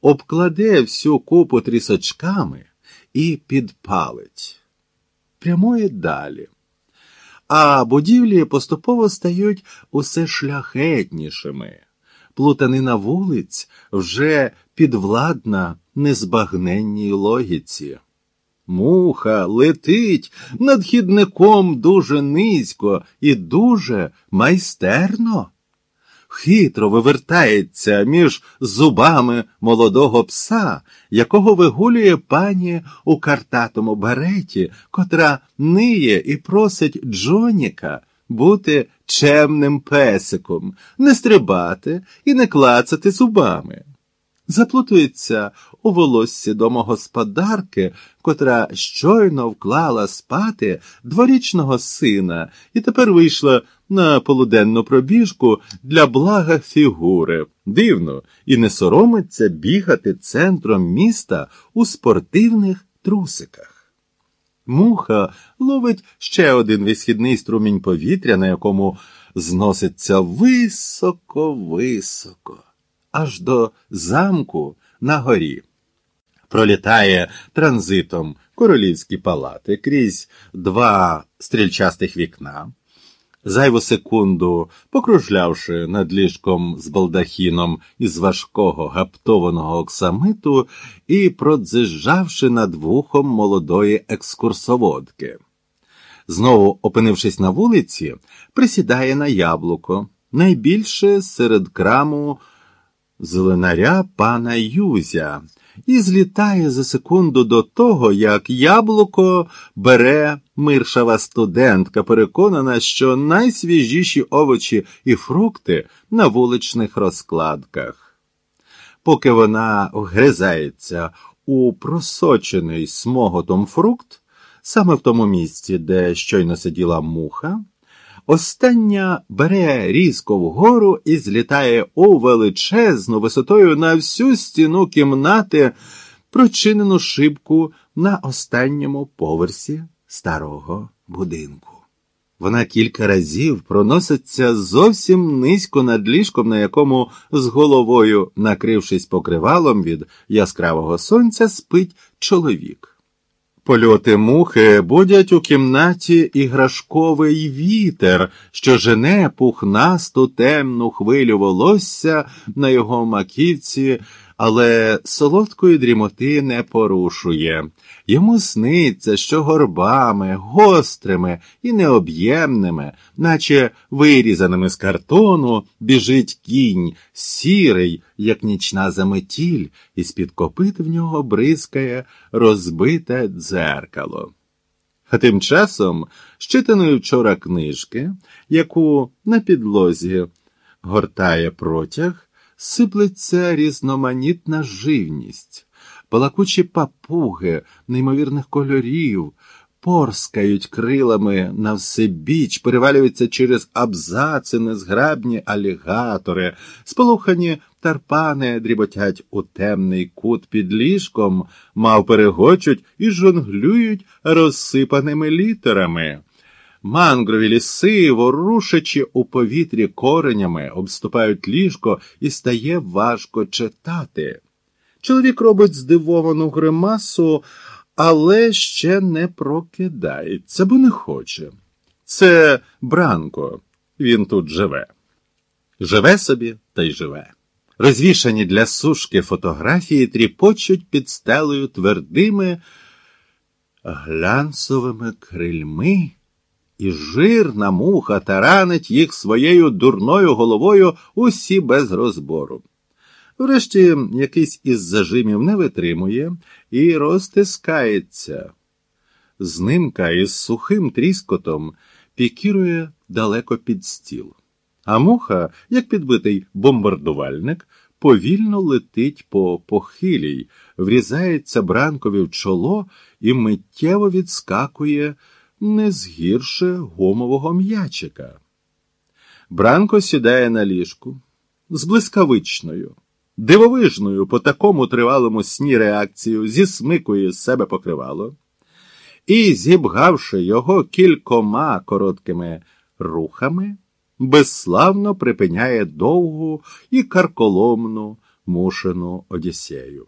обкладе всю купу трісочками і підпалить. Прямує далі. А будівлі поступово стають усе шляхетнішими. Плутанина вулиць вже підвладна незбагненній логіці. Муха летить над хідником дуже низько і дуже майстерно. Хитро вивертається між зубами молодого пса, якого вигулює пані у картатому бареті, котра ниє і просить Джоніка бути чемним песиком, не стрибати і не клацати зубами заплутується у волоссі домогосподарки, котра щойно вклала спати дворічного сина і тепер вийшла на полуденну пробіжку для блага фігури. Дивно, і не соромиться бігати центром міста у спортивних трусиках. Муха ловить ще один висхідний струмінь повітря, на якому зноситься високо-високо аж до замку на горі. Пролітає транзитом королівські палати крізь два стрільчастих вікна. Зайву секунду, покружлявши над ліжком з балдахіном із важкого гаптованого оксамиту і продзижжавши над вухом молодої екскурсоводки. Знову, опинившись на вулиці, присідає на яблуко, найбільше серед краму зеленаря пана Юзя і злітає за секунду до того, як яблуко бере миршава студентка, переконана, що найсвіжіші овочі і фрукти на вуличних розкладках. Поки вона вгризається у просочений смоготом фрукт, саме в тому місці, де щойно сиділа муха, Остання бере різко вгору і злітає у величезну висотою на всю стіну кімнати, прочинену шибку на останньому поверсі старого будинку. Вона кілька разів проноситься зовсім низько над ліжком, на якому з головою, накрившись покривалом від яскравого сонця, спить чоловік. Польоти мухи будять у кімнаті іграшковий вітер, що жене пухнасту темну хвилю волосся на його маківці, але солодкої дрімоти не порушує. Йому сниться, що горбами, гострими і необ'ємними, наче вирізаними з картону, біжить кінь, сірий, як нічна заметіль, і з-під копит в нього бризкає розбите дзеркало. А тим часом, щитаної вчора книжки, яку на підлозі гортає протяг, сиплеться різноманітна живність, балакучі папуги неймовірних кольорів, порскають крилами на всебіч, перевалюються через абзаци незграбні алігатори, сполухані тарпани дріботять у темний кут під ліжком, мав перегочуть і жонглюють розсипаними літерами. Мангрові ліси, ворушачи у повітрі коренями, обступають ліжко і стає важко читати. Чоловік робить здивовану гримасу, але ще не прокидається, бо не хоче. Це Бранко, він тут живе. Живе собі та й живе. Розвішані для сушки фотографії тріпочуть під стелею твердими глянцевими крильми і жирна муха таранить їх своєю дурною головою усі без розбору. Врешті якийсь із зажимів не витримує і розтискається. Знимка із сухим тріскотом пікірує далеко під стіл, а муха, як підбитий бомбардувальник, повільно летить по похилій, врізається бранкові в чоло і миттєво відскакує не згірше гомового м'ячика. Бранко сідає на ліжку з блискавичною, дивовижною по такому тривалому сні реакцією, зісмикує з себе покривало і, зібгавши його кількома короткими рухами, безславно припиняє довгу і карколомну Мушину Одіссею.